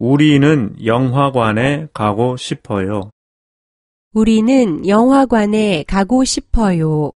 우리는 영화관에 가고 싶어요. 우리는 영화관에 가고 싶어요.